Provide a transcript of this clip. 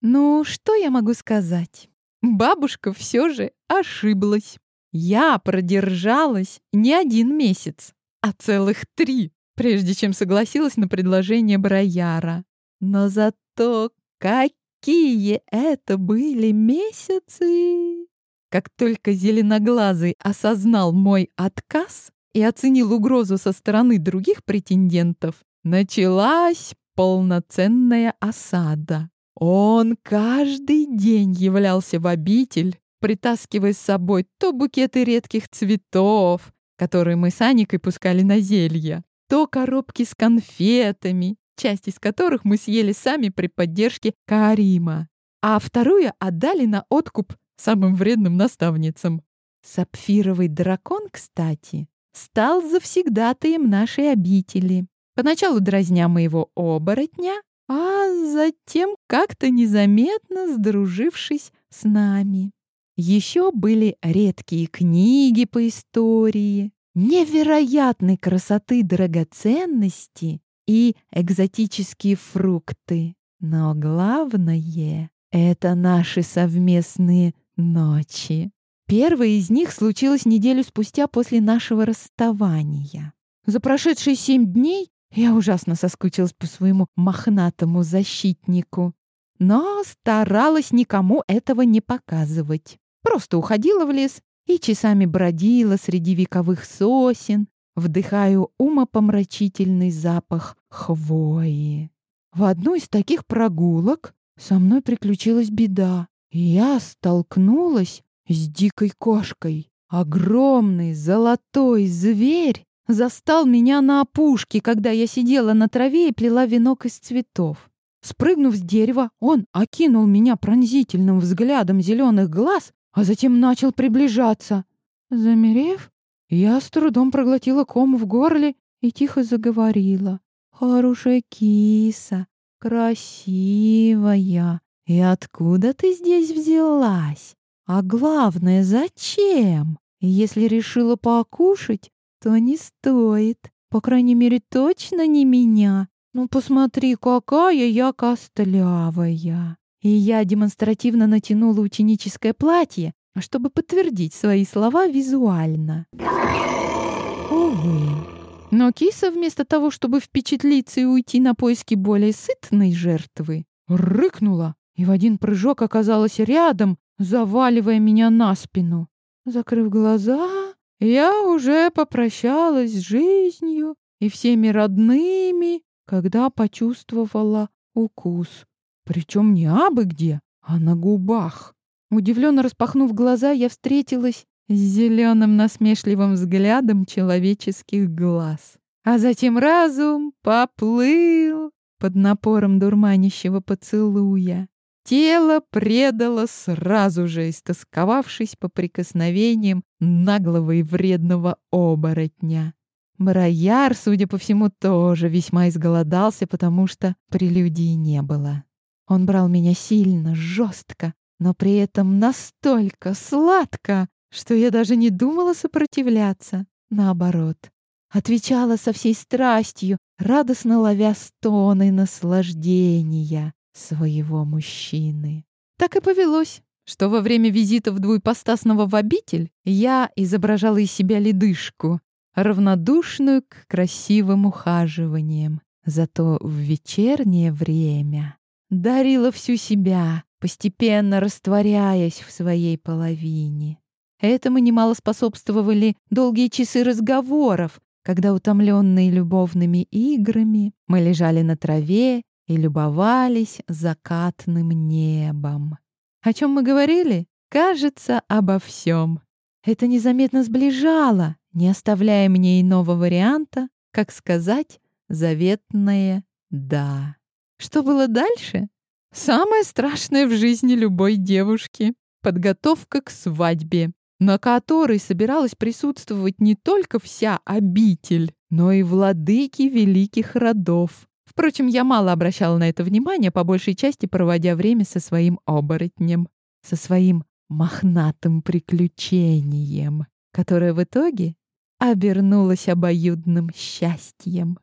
Ну, что я могу сказать? Бабушка все же ошиблась. Я продержалась не один месяц, а целых три, прежде чем согласилась на предложение Брояра. Но зато какие это были месяцы! Как только Зеленоглазый осознал мой отказ и оценил угрозу со стороны других претендентов, началась полноценная осада. Он каждый день являлся в обитель, притаскивая с собой то букеты редких цветов, которые мы с Аникой пускали на зелье, то коробки с конфетами, часть из которых мы съели сами при поддержке Карима, а вторую отдали на откуп самым вредным наставницам. Сапфировый дракон, кстати, стал завсегдатаем нашей обители. Поначалу дразня моего оборотня, а затем как-то незаметно сдружившись с нами. Еще были редкие книги по истории, невероятной красоты драгоценности и экзотические фрукты. Но главное — это наши совместные ночи. Первая из них случилась неделю спустя после нашего расставания. За прошедшие семь дней я ужасно соскучилась по своему мохнатому защитнику, но старалась никому этого не показывать. Просто уходила в лес и часами бродила среди вековых сосен, вдыхаю умопомрачительный запах хвои. В одну из таких прогулок со мной приключилась беда, я столкнулась с дикой кошкой. Огромный золотой зверь застал меня на опушке, когда я сидела на траве и плела венок из цветов. Спрыгнув с дерева, он окинул меня пронзительным взглядом зеленых глаз, а затем начал приближаться. Замерев, я с трудом проглотила ком в горле и тихо заговорила. «Хорошая киса, красивая. И откуда ты здесь взялась? А главное, зачем? Если решила покушать, то не стоит. По крайней мере, точно не меня. Ну, посмотри, какая я костлявая. И я демонстративно натянула ученическое платье, чтобы подтвердить свои слова визуально. Увы. Но киса вместо того, чтобы впечатлиться и уйти на поиски более сытной жертвы, рыкнула и в один прыжок оказалась рядом, заваливая меня на спину. Закрыв глаза, я уже попрощалась с жизнью и всеми родными, когда почувствовала укус. Причем не абы где, а на губах. Удивленно распахнув глаза, я встретилась с зеленым насмешливым взглядом человеческих глаз. А затем разум поплыл под напором дурманящего поцелуя. Тело предало сразу же, истосковавшись по прикосновениям наглого и вредного оборотня. Брояр, судя по всему, тоже весьма изголодался, потому что прелюдии не было. Он брал меня сильно, жестко, но при этом настолько сладко, что я даже не думала сопротивляться. Наоборот, отвечала со всей страстью, радостно ловя стоны наслаждения своего мужчины. Так и повелось, что во время визитов двуепостасного в обитель я изображала из себя ледышку, равнодушную к красивым ухаживаниям. Зато в вечернее время дарила всю себя, постепенно растворяясь в своей половине. Этому немало способствовали долгие часы разговоров, когда, утомленные любовными играми, мы лежали на траве и любовались закатным небом. О чем мы говорили? Кажется, обо всем. Это незаметно сближало, не оставляя мне иного варианта, как сказать заветное «да». Что было дальше? Самое страшное в жизни любой девушки — подготовка к свадьбе, на которой собиралась присутствовать не только вся обитель, но и владыки великих родов, Впрочем, я мало обращала на это внимание, по большей части проводя время со своим оборотнем, со своим мохнатым приключением, которое в итоге обернулось обоюдным счастьем.